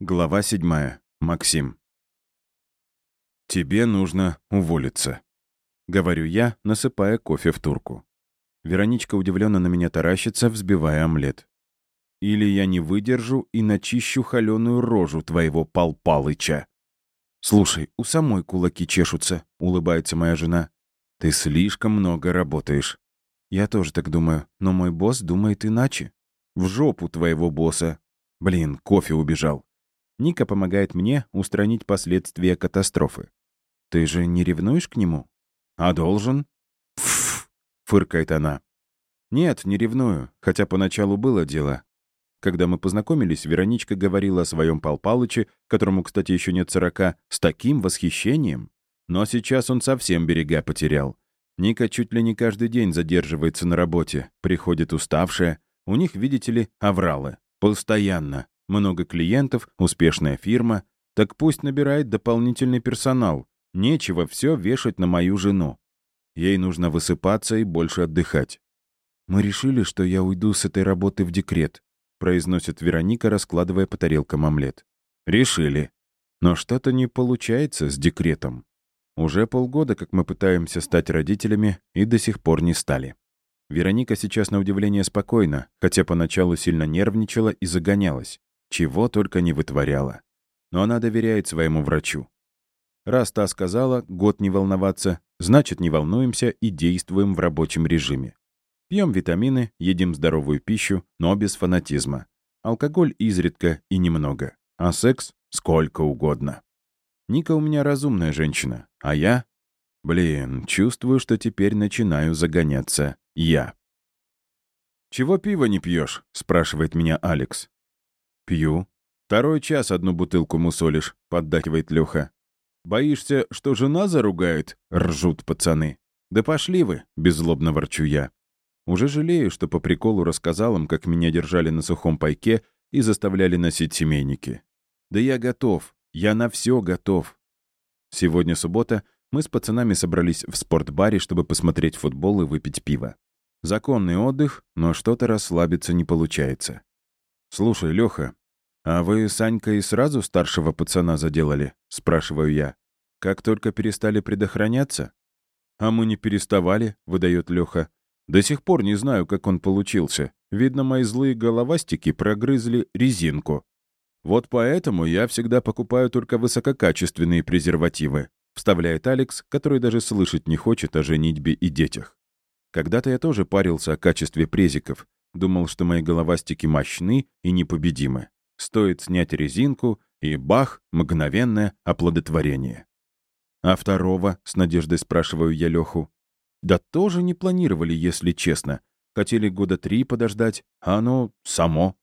Глава 7. Максим. «Тебе нужно уволиться», — говорю я, насыпая кофе в турку. Вероничка удивленно на меня таращится, взбивая омлет. «Или я не выдержу и начищу холеную рожу твоего Пал Палыча». «Слушай, у самой кулаки чешутся», — улыбается моя жена. «Ты слишком много работаешь». «Я тоже так думаю, но мой босс думает иначе». «В жопу твоего босса». «Блин, кофе убежал». Ника помогает мне устранить последствия катастрофы. «Ты же не ревнуешь к нему?» «А должен?» «Пф!» — фыркает она. «Нет, не ревную, хотя поначалу было дело. Когда мы познакомились, Вероничка говорила о своем Пал Палыче, которому, кстати, еще нет сорока, с таким восхищением. Но сейчас он совсем берега потерял. Ника чуть ли не каждый день задерживается на работе, приходит уставшая. У них, видите ли, авралы. Постоянно. Много клиентов, успешная фирма. Так пусть набирает дополнительный персонал. Нечего все вешать на мою жену. Ей нужно высыпаться и больше отдыхать. «Мы решили, что я уйду с этой работы в декрет», произносит Вероника, раскладывая по тарелкам омлет. «Решили. Но что-то не получается с декретом. Уже полгода, как мы пытаемся стать родителями, и до сих пор не стали. Вероника сейчас на удивление спокойна, хотя поначалу сильно нервничала и загонялась. Чего только не вытворяла. Но она доверяет своему врачу. Раз та сказала, год не волноваться, значит, не волнуемся и действуем в рабочем режиме. Пьем витамины, едим здоровую пищу, но без фанатизма. Алкоголь изредка и немного. А секс — сколько угодно. Ника у меня разумная женщина, а я... Блин, чувствую, что теперь начинаю загоняться я. «Чего пива не пьешь? спрашивает меня Алекс. «Пью. Второй час одну бутылку мусолишь», — поддакивает Леха. «Боишься, что жена заругает?» — ржут пацаны. «Да пошли вы», — беззлобно ворчу я. Уже жалею, что по приколу рассказал им, как меня держали на сухом пайке и заставляли носить семейники. Да я готов. Я на все готов. Сегодня суббота. Мы с пацанами собрались в спортбаре, чтобы посмотреть футбол и выпить пиво. Законный отдых, но что-то расслабиться не получается. «Слушай, Лёха, а вы с Анькой сразу старшего пацана заделали?» — спрашиваю я. «Как только перестали предохраняться?» «А мы не переставали», — выдает Лёха. «До сих пор не знаю, как он получился. Видно, мои злые головастики прогрызли резинку. Вот поэтому я всегда покупаю только высококачественные презервативы», — вставляет Алекс, который даже слышать не хочет о женитьбе и детях. Когда-то я тоже парился о качестве презиков, Думал, что мои головастики мощны и непобедимы. Стоит снять резинку, и бах, мгновенное оплодотворение. «А второго?» — с надеждой спрашиваю я Леху. «Да тоже не планировали, если честно. Хотели года три подождать, а оно само».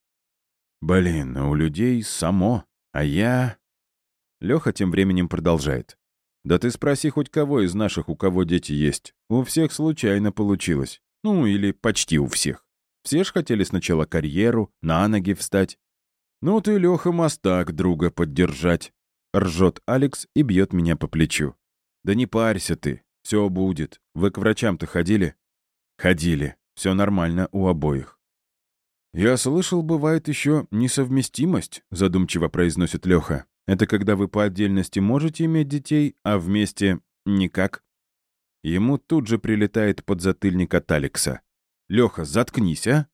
«Блин, у людей само, а я...» Леха тем временем продолжает. «Да ты спроси хоть кого из наших, у кого дети есть. У всех случайно получилось. Ну, или почти у всех. Все ж хотели сначала карьеру, на ноги встать. «Ну ты, Леха, мостак друга поддержать», — ржет Алекс и бьет меня по плечу. «Да не парься ты, все будет. Вы к врачам-то ходили?» «Ходили. Все нормально у обоих». «Я слышал, бывает еще несовместимость», — задумчиво произносит Леха. «Это когда вы по отдельности можете иметь детей, а вместе никак». Ему тут же прилетает подзатыльник от Алекса. «Леха, заткнись, а?